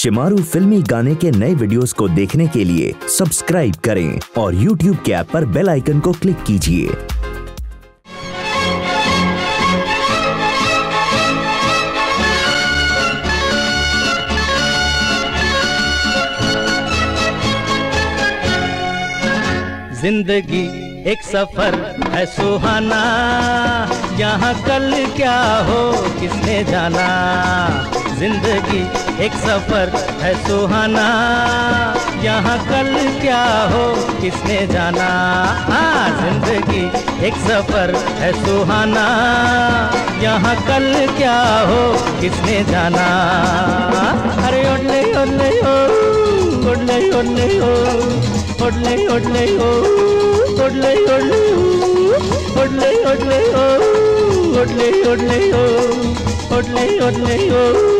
शिमारू फिल्मी गाने के नए वीडियोस को देखने के लिए सब्सक्राइब करें और YouTube के ऐप पर बेल आइकन को क्लिक कीजिए। ज़िंदगी एक सफ़र है सुहाना, यहाँ कल क्या हो किसने जाना? ज़िंदगी एक सफ़र है सुहाना। यहाँ कल क्या हो, किसने जाना? हाँ ज़िंदगी एक सफ़र है सुहाना। यहाँ कल क्या हो, किसने जाना? अरे ओडले हो ओ ओडले हो ओ ओडले हो ओ ओडले हो ओडले ओडले हो ओडले ओडले हो ओडले ओडले हो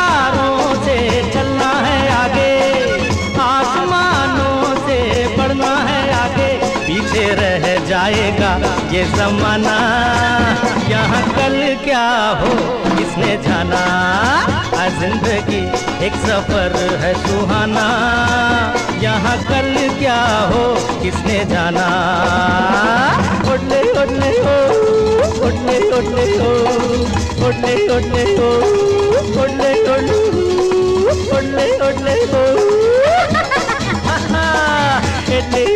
जाएगा ये जमाना यहाँ कल क्या हो किसने जाना ज़िंदगी एक सफ़र है सुहाना यहाँ कल क्या हो किसने जाना उठने उठने हो उठने उठने हो उठने उठने हो उठने उठने हो उठने उठने हो इतने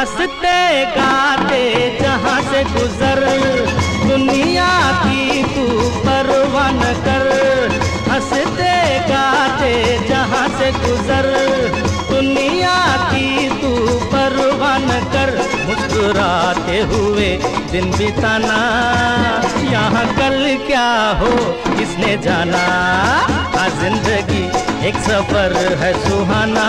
हँसते गाते जहाँ से गुजर। दुनिया की तू परवान कर। हँसते गाते जहाँ से गुजर। दुनिया की तू परवान कर। मुस्कुराते हुए दिन बिताना। यहाँ कल क्या हो, किसने जाना? ज़िंदगी एक सफ़र है सुहाना।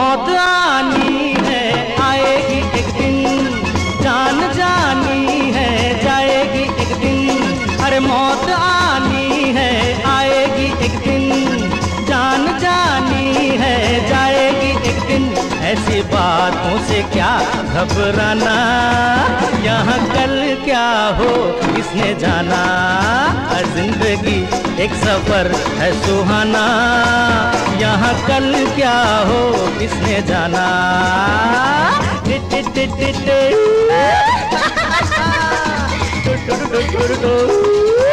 मौत आनी है, आएगी एक दिन। जान जानी है, जाएगी एक दिन। अरे मौत आनी है, आएगी एक दिन। जान जानी है, जाएगी एक दिन। ऐसी बातों से क्या घबराना? यहाँ कल क्या हो, किसने जाना? ज़िंदगी एक सफ़र है सुहाना। यहाँ कल क्या हो किसने जाना? टिट।